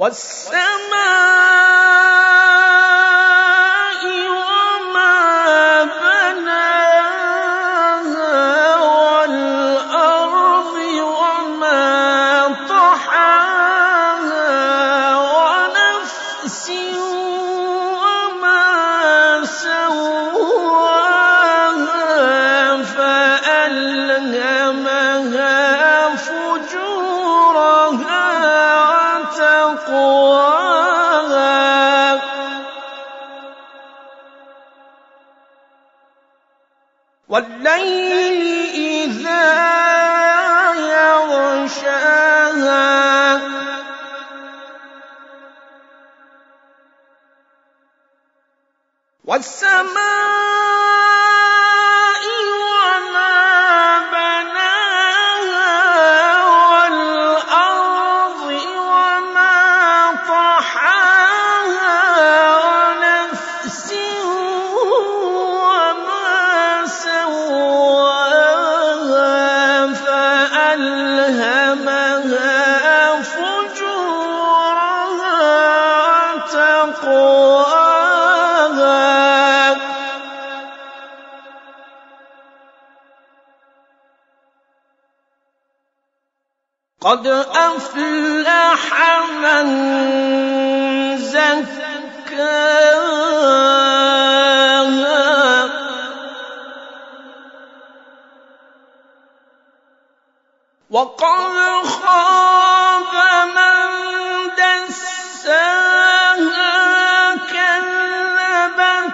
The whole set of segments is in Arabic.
والسماء والليل إذا يغشاها. والسماء قد أفلح من زكاها. وقد خاب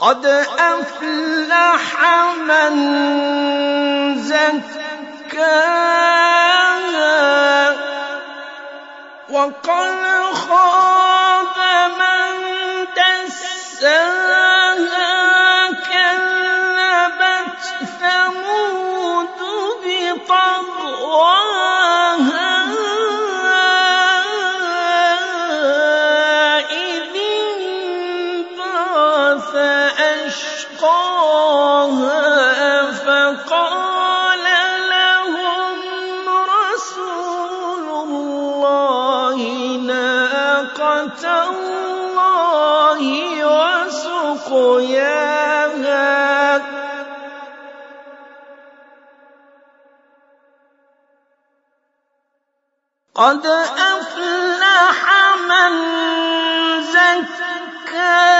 قَدْ أَفْلَحَ مَن زكاها وقد خاب من دساها أشقاها فقال اللَّهِ وَسُقْيَاهَا. قَدْ أَفْلَحَ مَن زَكَّاهَا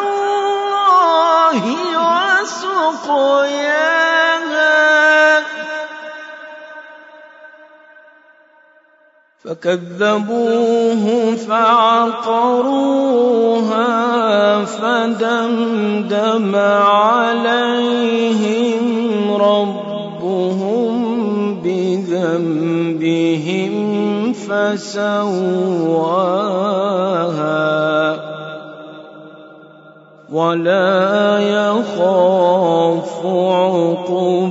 الله وسقياها. فكذبوه فعقروها فدمدم عليهم ربهم بذنبهم فسواها. ولا يخاف عقباه